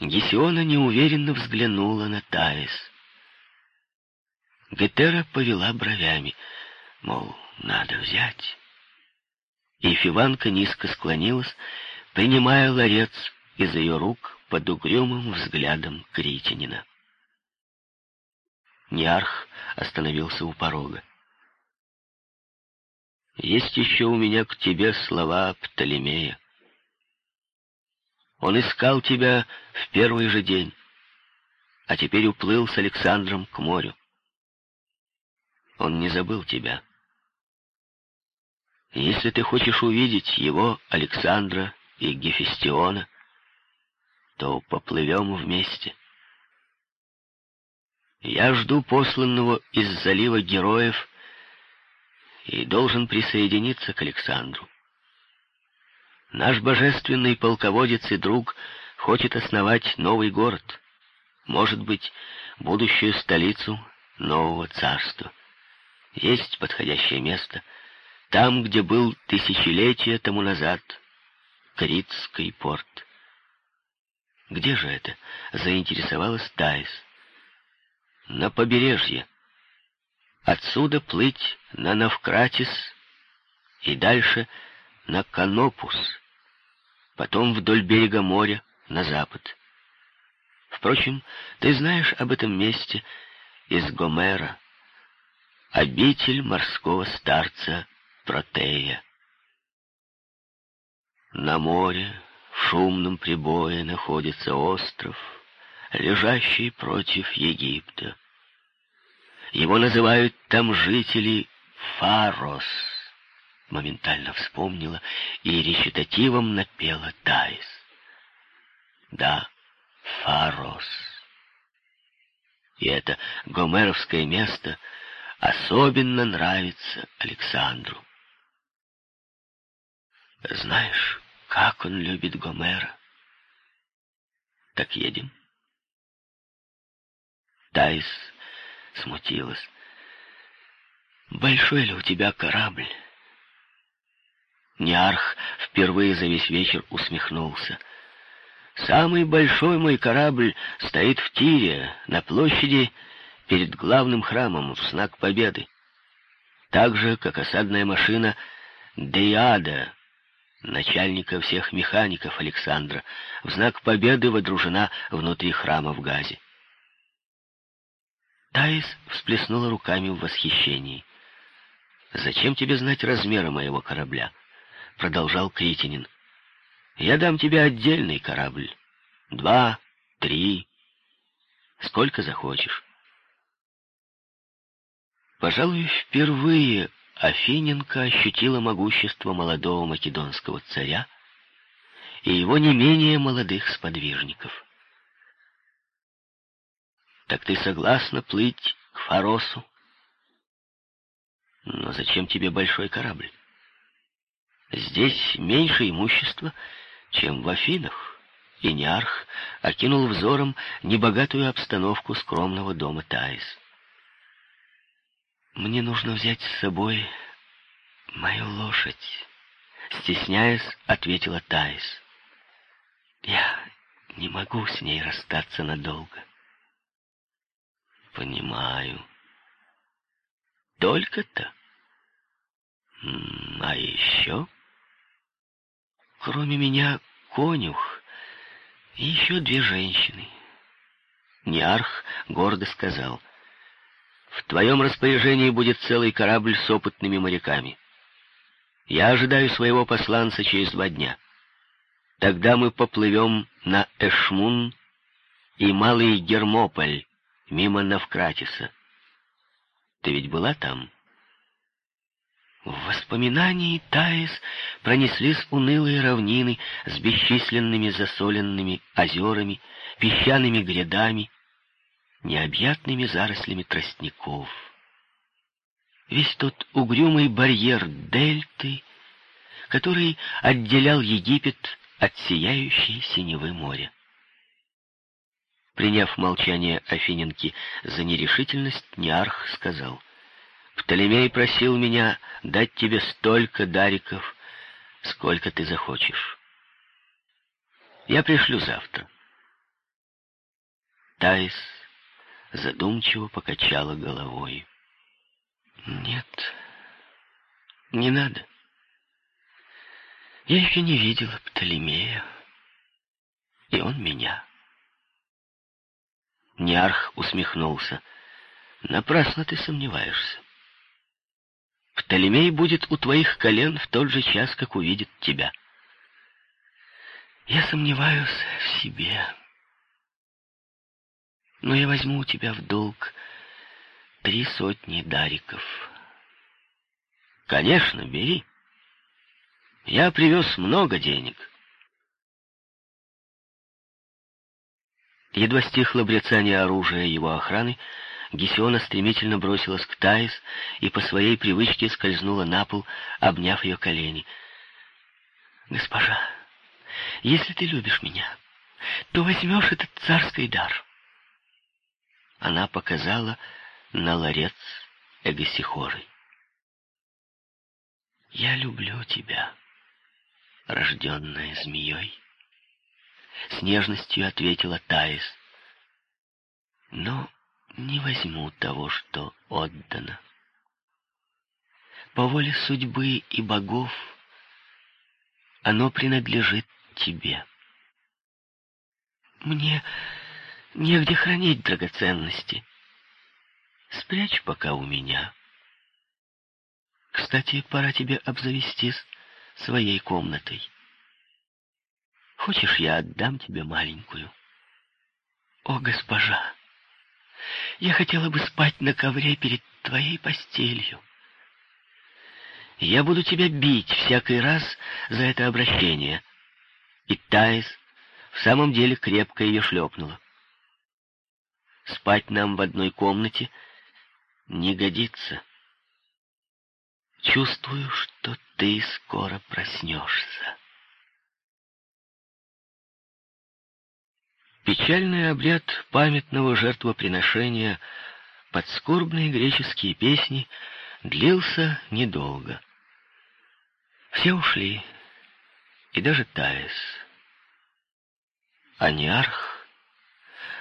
Гесиона неуверенно взглянула на Таис. Гетера повела бровями, мол, надо взять. И Фиванка низко склонилась, принимая ларец из ее рук под угрюмым взглядом Критинина. Ниарх остановился у порога. «Есть еще у меня к тебе слова Птолемея. Он искал тебя в первый же день, а теперь уплыл с Александром к морю. Он не забыл тебя. Если ты хочешь увидеть его, Александра и Гефестиона, то поплывем вместе. Я жду посланного из залива героев и должен присоединиться к Александру. Наш божественный полководец и друг хочет основать новый город, может быть, будущую столицу нового царства. Есть подходящее место, там, где был тысячелетия тому назад Критский порт. Где же это? Заинтересовалась Тайс. На побережье. Отсюда плыть на Навкратис и дальше на Канопус, потом вдоль берега моря на запад. Впрочем, ты знаешь об этом месте из Гомера обитель морского старца Протея. На море в шумном прибое находится остров, лежащий против Египта. Его называют там жители Фарос. Моментально вспомнила и речитативом напела Таис. Да, Фарос. И это гомеровское место — особенно нравится Александру. Знаешь, как он любит Гомера. Так едем. Тайс смутилась. Большой ли у тебя корабль? Ниарх впервые за весь вечер усмехнулся. Самый большой мой корабль стоит в Тире, на площади перед главным храмом в знак победы. Так же, как осадная машина Деиада, начальника всех механиков Александра, в знак победы водружена внутри храма в Газе. Таис всплеснула руками в восхищении. «Зачем тебе знать размеры моего корабля?» — продолжал Критинин. «Я дам тебе отдельный корабль. Два, три, сколько захочешь. Пожалуй, впервые Афиненко ощутила могущество молодого македонского царя и его не менее молодых сподвижников. «Так ты согласна плыть к Фаросу? Но зачем тебе большой корабль? Здесь меньше имущества, чем в Афинах». И Ниарх окинул взором небогатую обстановку скромного дома Таис. Мне нужно взять с собой мою лошадь. Стесняясь, ответила Таис. Я не могу с ней расстаться надолго. Понимаю. Только-то? А еще? Кроме меня, конюх и еще две женщины. Ниарх гордо сказал — в твоем распоряжении будет целый корабль с опытными моряками. Я ожидаю своего посланца через два дня. Тогда мы поплывем на Эшмун и Малый Гермополь, мимо Навкратиса. Ты ведь была там?» В воспоминании Таис пронеслись унылые равнины с бесчисленными засоленными озерами, песчаными грядами, необъятными зарослями тростников. Весь тот угрюмый барьер дельты, который отделял Египет от сияющей синевы моря. Приняв молчание Афиненки за нерешительность, Неарх сказал, «Птолемей просил меня дать тебе столько дариков, сколько ты захочешь. Я пришлю завтра. Таис задумчиво покачала головой. «Нет, не надо. Я еще не видела Птолемея, и он меня». Ниарх усмехнулся. «Напрасно ты сомневаешься. Птолемей будет у твоих колен в тот же час, как увидит тебя. Я сомневаюсь в себе. Но я возьму у тебя в долг три сотни дариков. Конечно, бери. Я привез много денег. Едва стихло брецание оружия его охраны, Гесиона стремительно бросилась к Таис и по своей привычке скользнула на пол, обняв ее колени. «Госпожа, если ты любишь меня, то возьмешь этот царский дар». Она показала на ларец Эгосихоры. «Я люблю тебя, рожденная змеей», — с нежностью ответила Таис. «Но не возьму того, что отдано. По воле судьбы и богов оно принадлежит тебе. Мне негде хранить драгоценности. Спрячь пока у меня. Кстати, пора тебе обзавестись своей комнатой. Хочешь, я отдам тебе маленькую? О, госпожа! Я хотела бы спать на ковре перед твоей постелью. Я буду тебя бить всякий раз за это обращение. И Таис в самом деле крепко ее шлепнула. Спать нам в одной комнате не годится. Чувствую, что ты скоро проснешься. Печальный обряд памятного жертвоприношения под скорбные греческие песни длился недолго. Все ушли, и даже Таис. А Ниарх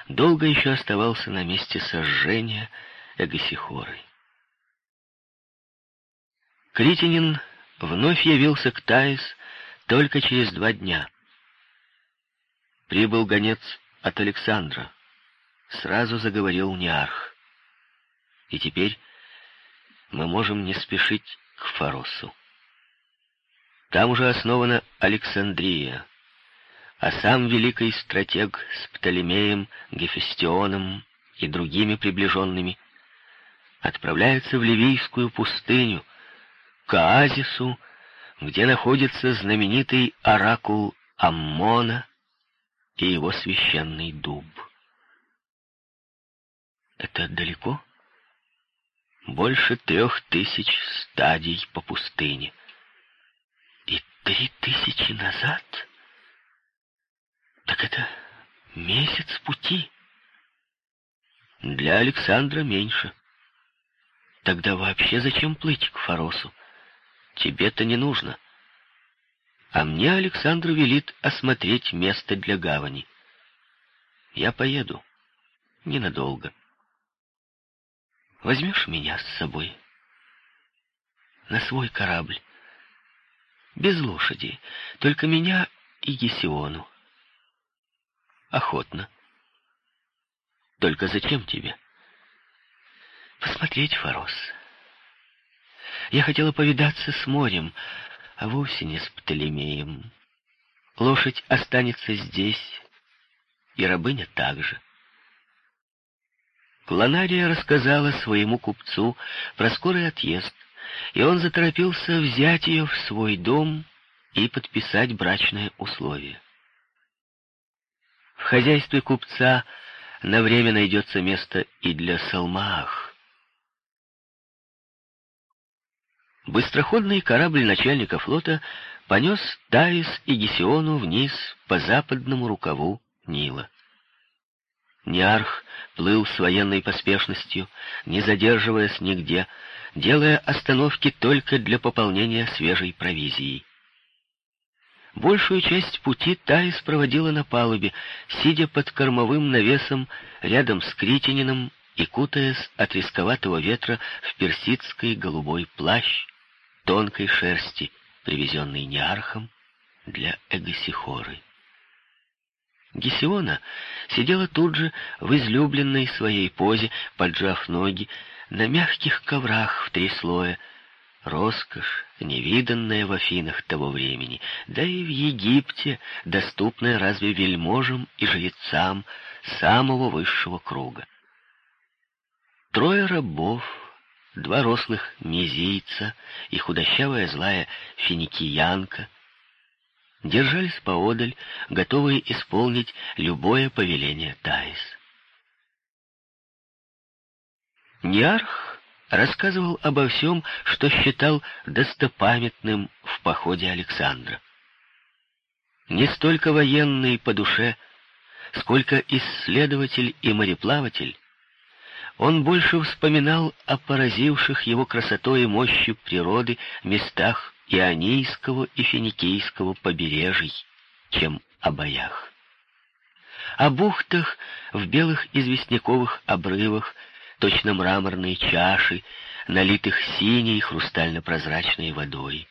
долго еще оставался на месте сожжения Эгосихоры. Критинин вновь явился к Таис только через два дня. Прибыл гонец от Александра, сразу заговорил Ниарх. И теперь мы можем не спешить к Фаросу. Там уже основана Александрия, а сам великий стратег с Птолемеем, Гефестионом и другими приближенными отправляется в Ливийскую пустыню, к оазису, где находится знаменитый оракул Аммона, и его священный дуб. Это далеко? Больше трех тысяч стадий по пустыне. И три тысячи назад? Так это месяц пути. Для Александра меньше. Тогда вообще зачем плыть к Фаросу? Тебе-то не нужно. А мне Александр велит осмотреть место для гавани. Я поеду. Ненадолго. Возьмешь меня с собой? На свой корабль. Без лошади. Только меня и Гесиону. Охотно. Только зачем тебе? Посмотреть, Фарос. Я хотела повидаться с морем, а вовсе не с Птолемеем. Лошадь останется здесь, и рабыня также. Клонария рассказала своему купцу про скорый отъезд, и он заторопился взять ее в свой дом и подписать брачное условие. В хозяйстве купца на время найдется место и для Салмаах. Быстроходный корабль начальника флота понес Таис и Гесиону вниз по западному рукаву Нила. Ниарх плыл с военной поспешностью, не задерживаясь нигде, делая остановки только для пополнения свежей провизии. Большую часть пути Таис проводила на палубе, сидя под кормовым навесом рядом с Критинином и кутаясь от рисковатого ветра в персидский голубой плащ тонкой шерсти, привезенный Неархом для Эгосихоры. Гесиона сидела тут же в излюбленной своей позе, поджав ноги, на мягких коврах в три слоя. Роскошь, невиданная в Афинах того времени, да и в Египте, доступная разве вельможам и жрецам самого высшего круга. Трое рабов, два рослых мизийца и худощавая злая финикиянка держались поодаль, готовые исполнить любое повеление Таис. Ниарх рассказывал обо всем, что считал достопамятным в походе Александра. Не столько военный по душе, сколько исследователь и мореплаватель, он больше вспоминал о поразивших его красотой и мощью природы местах Ионийского и Финикийского побережий, чем о боях. О бухтах в белых известняковых обрывах, точно мраморные чаши, налитых синей хрустально-прозрачной водой.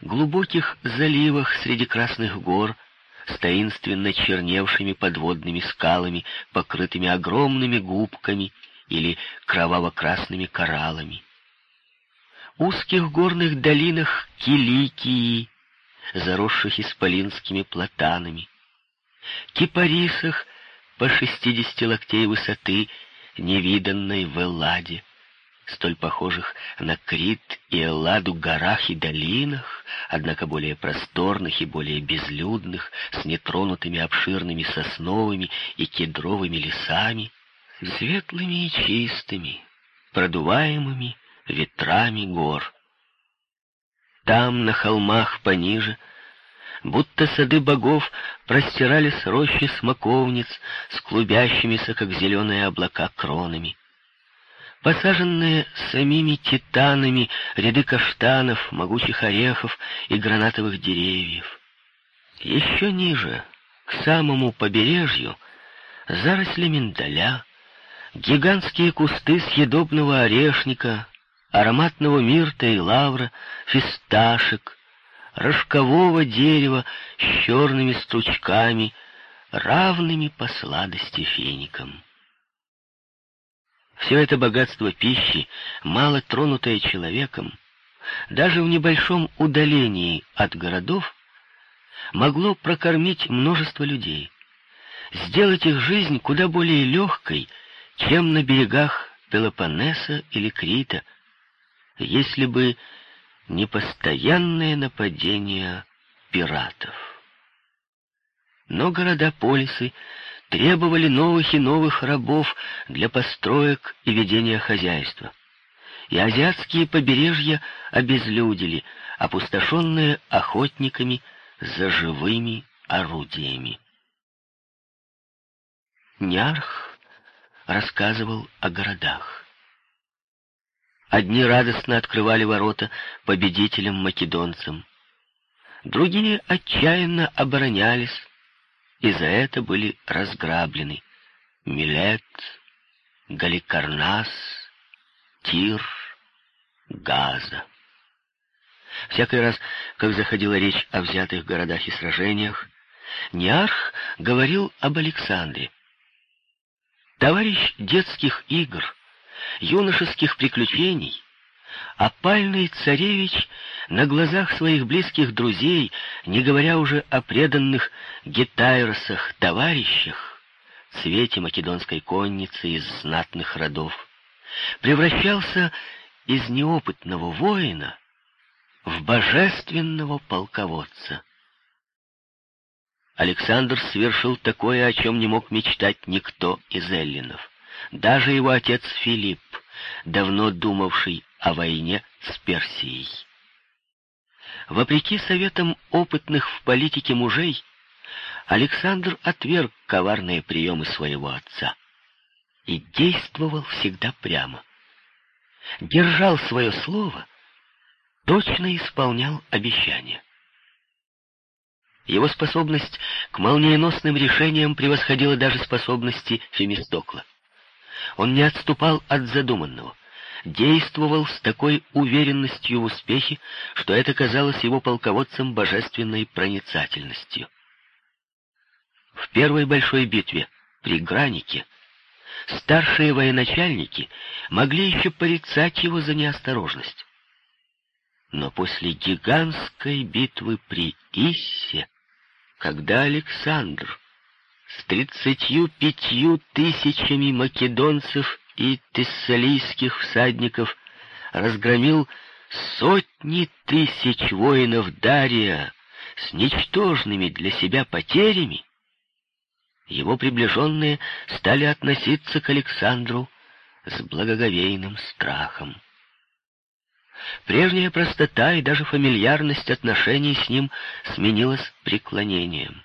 Глубоких заливах среди красных гор — с таинственно черневшими подводными скалами, покрытыми огромными губками или кроваво-красными кораллами. Узких горных долинах Киликии, заросших исполинскими платанами, кипарисах по шестидесяти локтей высоты, невиданной в Элладе, столь похожих на Крит и Элладу горах и долинах, однако более просторных и более безлюдных, с нетронутыми обширными сосновыми и кедровыми лесами, светлыми и чистыми, продуваемыми ветрами гор. Там, на холмах пониже, будто сады богов простирались рощи смоковниц с клубящимися, как зеленые облака, кронами посаженные самими титанами ряды каштанов, могучих орехов и гранатовых деревьев. Еще ниже, к самому побережью, заросли миндаля, гигантские кусты съедобного орешника, ароматного мирта и лавра, фисташек, рожкового дерева с черными стручками, равными по сладости финикам. Все это богатство пищи, мало тронутое человеком, даже в небольшом удалении от городов, могло прокормить множество людей, сделать их жизнь куда более легкой, чем на берегах Пелопоннеса или Крита, если бы не постоянное нападение пиратов. Но города-полисы требовали новых и новых рабов для построек и ведения хозяйства. И азиатские побережья обезлюдили, опустошенные охотниками за живыми орудиями. Нярх рассказывал о городах. Одни радостно открывали ворота победителям-македонцам, другие отчаянно оборонялись, и за это были разграблены Милет, Галикарнас, Тир, Газа. Всякий раз, как заходила речь о взятых городах и сражениях, Ниарх говорил об Александре. Товарищ детских игр, юношеских приключений, опальный царевич на глазах своих близких друзей, не говоря уже о преданных гетайросах, товарищах, цвете македонской конницы из знатных родов, превращался из неопытного воина в божественного полководца. Александр совершил такое, о чем не мог мечтать никто из эллинов. Даже его отец Филипп, давно думавший о войне с Персией. Вопреки советам опытных в политике мужей, Александр отверг коварные приемы своего отца и действовал всегда прямо. Держал свое слово, точно исполнял обещания. Его способность к молниеносным решениям превосходила даже способности Фемистокла. Он не отступал от задуманного, действовал с такой уверенностью в успехе, что это казалось его полководцем божественной проницательностью. В первой большой битве при Гранике старшие военачальники могли еще порицать его за неосторожность. Но после гигантской битвы при Иссе, когда Александр с тридцатью пятью тысячами македонцев и тессалийских всадников разгромил сотни тысяч воинов Дария с ничтожными для себя потерями, его приближенные стали относиться к Александру с благоговейным страхом. Прежняя простота и даже фамильярность отношений с ним сменилась преклонением.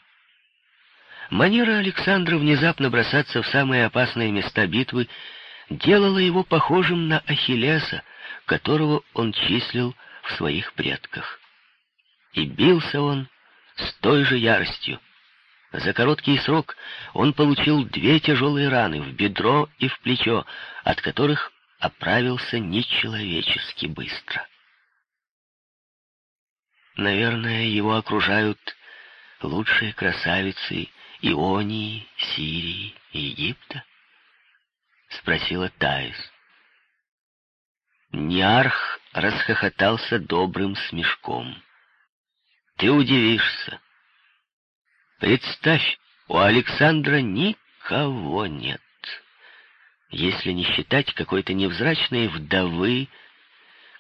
Манера Александра внезапно бросаться в самые опасные места битвы делала его похожим на Ахиллеса, которого он числил в своих предках. И бился он с той же яростью. За короткий срок он получил две тяжелые раны в бедро и в плечо, от которых оправился нечеловечески быстро. Наверное, его окружают лучшие красавицы Ионии, Сирии Египта? Спросила Таис. Ниарх расхохотался добрым смешком. Ты удивишься. Представь, у Александра никого нет, если не считать какой-то невзрачной вдовы,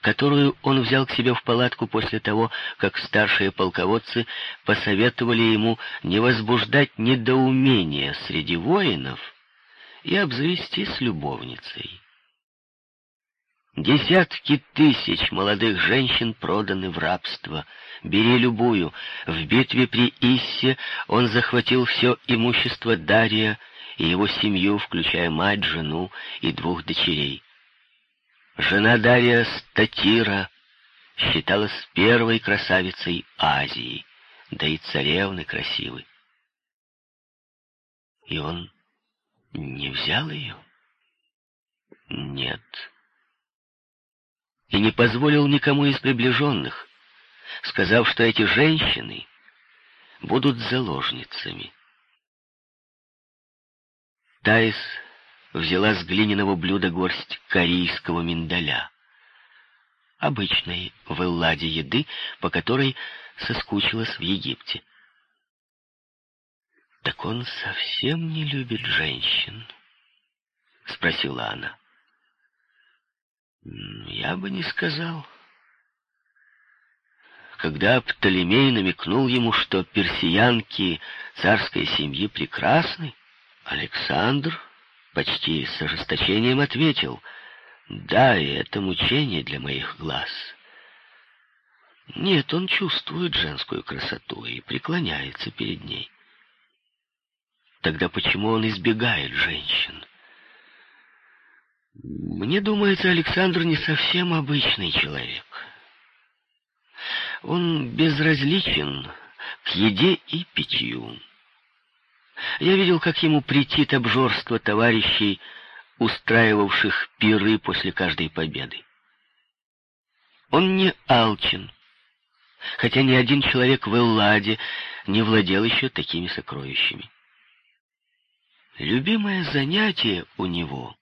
которую он взял к себе в палатку после того, как старшие полководцы посоветовали ему не возбуждать недоумения среди воинов и обзавестись любовницей. Десятки тысяч молодых женщин проданы в рабство. Бери любую. В битве при Иссе он захватил все имущество Дария и его семью, включая мать, жену и двух дочерей. Жена Дария Статира считалась первой красавицей Азии, да и царевны красивы. И он не взял ее? Нет и не позволил никому из приближенных, сказав, что эти женщины будут заложницами. Таис взяла с глиняного блюда горсть корейского миндаля, обычной в Элладе еды, по которой соскучилась в Египте. «Так он совсем не любит женщин?» — спросила она. Я бы не сказал. Когда Птолемей намекнул ему, что персиянки царской семьи прекрасны, Александр почти с ожесточением ответил, «Да, и это мучение для моих глаз». Нет, он чувствует женскую красоту и преклоняется перед ней. Тогда почему он избегает женщин? Мне думается, Александр не совсем обычный человек. Он безразличен к еде и питью. Я видел, как ему претит обжорство товарищей, устраивавших пиры после каждой победы. Он не алчен, хотя ни один человек в Элладе не владел еще такими сокровищами. Любимое занятие у него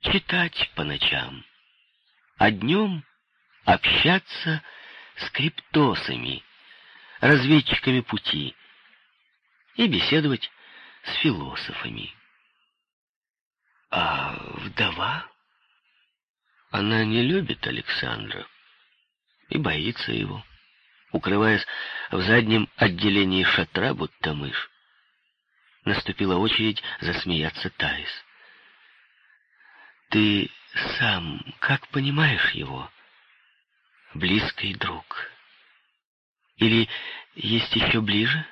читать по ночам, а днем общаться с криптосами, разведчиками пути, и беседовать с философами. А вдова? Она не любит Александра и боится его, укрываясь в заднем отделении шатра, будто мышь. Наступила очередь засмеяться Таис. Ты сам как понимаешь его? Близкий друг. Или есть еще ближе?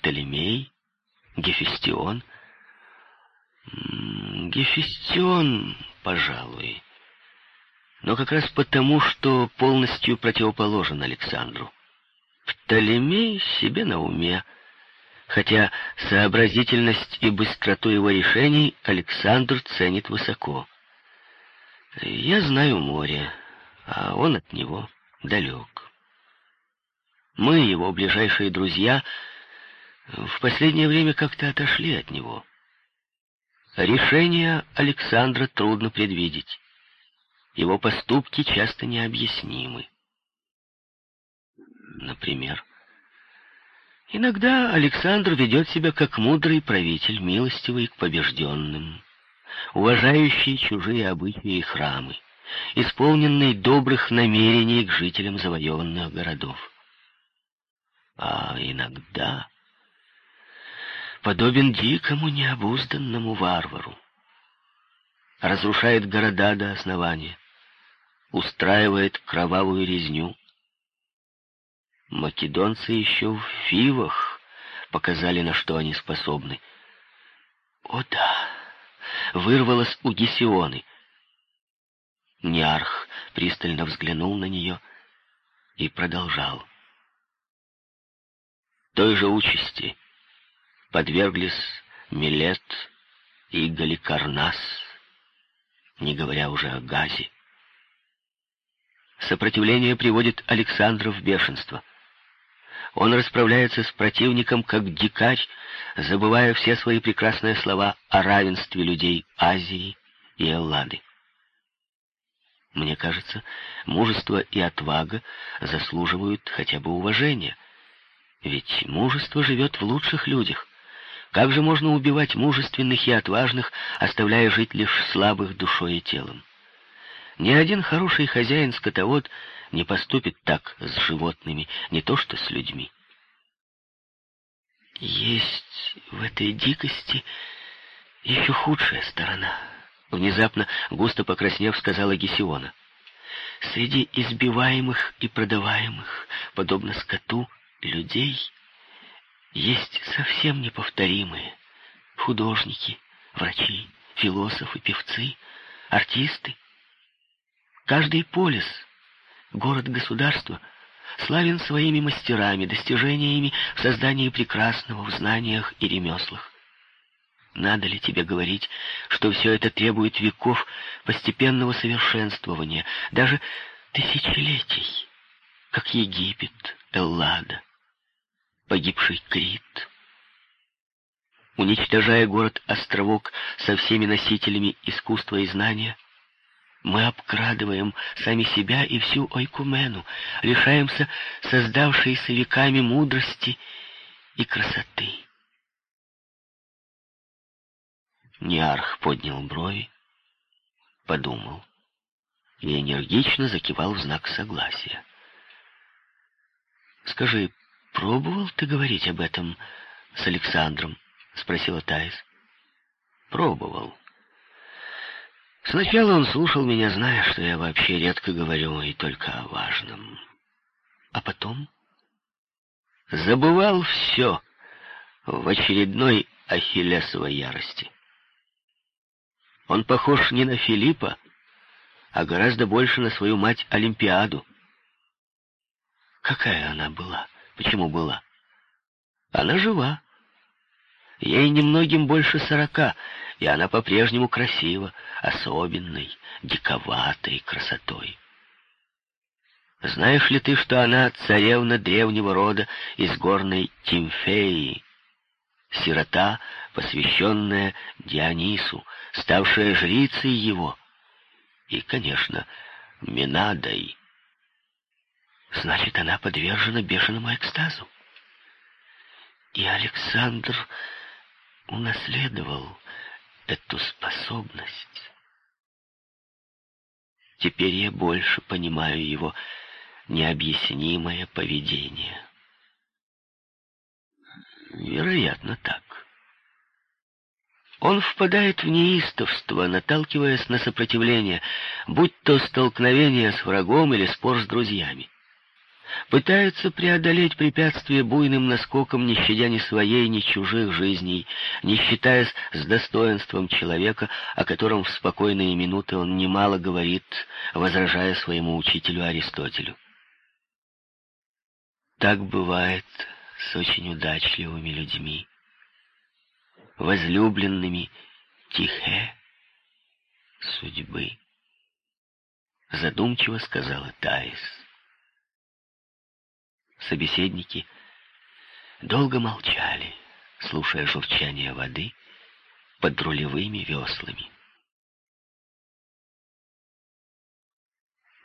Птолемей? Гефестион? Гефестион, пожалуй. Но как раз потому, что полностью противоположен Александру. Птолемей себе на уме, хотя сообразительность и быстроту его решений Александр ценит высоко. Я знаю море, а он от него далек. Мы, его ближайшие друзья, в последнее время как-то отошли от него. Решение Александра трудно предвидеть. Его поступки часто необъяснимы. Например, иногда Александр ведет себя как мудрый правитель, милостивый к побежденным, уважающий чужие обычаи и храмы, исполненный добрых намерений к жителям завоеванных городов. А иногда подобен дикому необузданному варвару. Разрушает города до основания, устраивает кровавую резню. Македонцы еще в Фивах показали, на что они способны. О да, вырвалось у Гесионы. Ниарх пристально взглянул на нее и продолжал. Той же участи подверглись Милет и Галикарнас, не говоря уже о Газе. Сопротивление приводит Александра в бешенство. Он расправляется с противником, как дикарь, забывая все свои прекрасные слова о равенстве людей Азии и Эллады. Мне кажется, мужество и отвага заслуживают хотя бы уважения. Ведь мужество живет в лучших людях. Как же можно убивать мужественных и отважных, оставляя жить лишь слабых душой и телом? Ни один хороший хозяин-скотовод не поступит так с животными, не то что с людьми. Есть в этой дикости еще худшая сторона. Внезапно, густо покраснев, сказала Гесиона. Среди избиваемых и продаваемых, подобно скоту, людей есть совсем неповторимые художники, врачи, философы, певцы, артисты. Каждый полис, город-государство, славен своими мастерами, достижениями в создании прекрасного в знаниях и ремеслах. Надо ли тебе говорить, что все это требует веков постепенного совершенствования, даже тысячелетий, как Египет, Эллада, погибший Крит. Уничтожая город-островок со всеми носителями искусства и знания, мы обкрадываем сами себя и всю Ойкумену, лишаемся создавшейся веками мудрости и красоты. Ниарх поднял брови, подумал и энергично закивал в знак согласия. «Скажи, «Пробовал ты говорить об этом с Александром?» — спросила Таис. «Пробовал. Сначала он слушал меня, зная, что я вообще редко говорю и только о важном. А потом забывал все в очередной ахиллесовой ярости. Он похож не на Филиппа, а гораздо больше на свою мать Олимпиаду. Какая она была? Почему была? Она жива. Ей немногим больше сорока, и она по-прежнему красива, особенной, диковатой красотой. Знаешь ли ты, что она царевна древнего рода из горной Тимфеи, сирота, посвященная Дионису, ставшая жрицей его, и, конечно, Минадой, Значит, она подвержена бешеному экстазу. И Александр унаследовал эту способность. Теперь я больше понимаю его необъяснимое поведение. Вероятно, так. Он впадает в неистовство, наталкиваясь на сопротивление, будь то столкновение с врагом или спор с друзьями пытается преодолеть препятствие буйным наскоком, не щадя ни своей, ни чужих жизней, не считаясь с достоинством человека, о котором в спокойные минуты он немало говорит, возражая своему учителю Аристотелю. Так бывает с очень удачливыми людьми, возлюбленными тихе судьбы. Задумчиво сказала Таис. Собеседники долго молчали, слушая журчание воды под рулевыми веслами.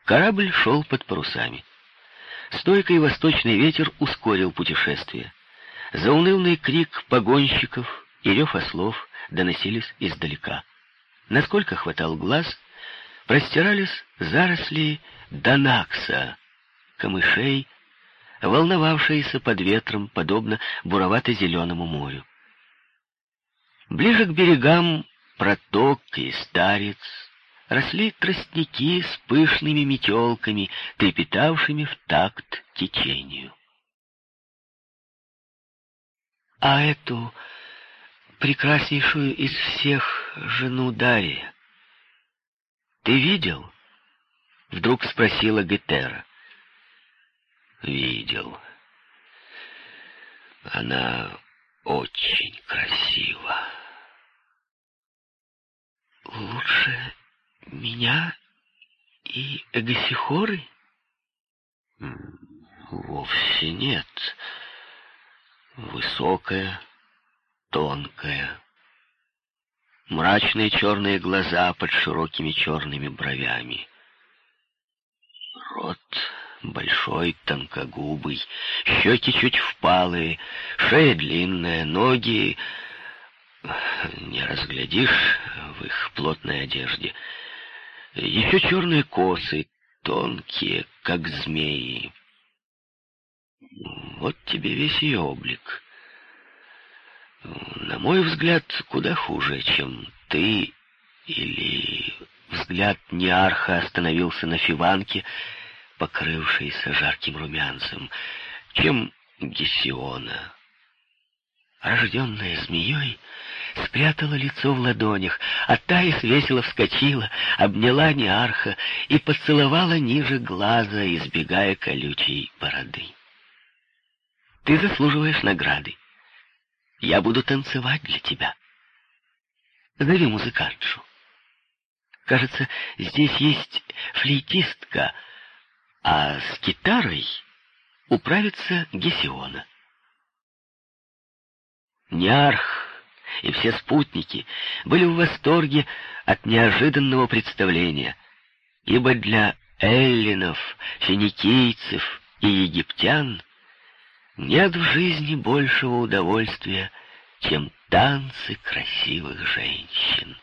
Корабль шел под парусами. Стойкий восточный ветер ускорил путешествие. Заунывный крик погонщиков и рев ослов доносились издалека. Насколько хватал глаз, простирались заросли Данакса, камышей, волновавшиеся под ветром, подобно буровато-зеленому морю. Ближе к берегам проток и старец, росли тростники с пышными метелками, трепетавшими в такт течению. А эту прекраснейшую из всех жену Дария ты видел? Вдруг спросила Гетера. Видел. Она очень красива. Лучше меня и Эгосихоры? Вовсе нет. Высокая, тонкая. Мрачные черные глаза под широкими черными бровями. Рот большой, тонкогубый, щеки чуть впалые, шея длинная, ноги... Не разглядишь в их плотной одежде — еще черные косы, тонкие, как змеи. Вот тебе весь ее облик. На мой взгляд, куда хуже, чем ты или взгляд Неарха остановился на Фиванке, покрывшейся жарким румянцем, чем Гесиона рожденная змеей, спрятала лицо в ладонях, а Таис весело вскочила, обняла Неарха и поцеловала ниже глаза, избегая колючей бороды. «Ты заслуживаешь награды. Я буду танцевать для тебя. Зови музыкантшу. Кажется, здесь есть флейтистка, а с гитарой управится Гесиона». Ниарх и все спутники были в восторге от неожиданного представления, ибо для эллинов, финикийцев и египтян нет в жизни большего удовольствия, чем танцы красивых женщин.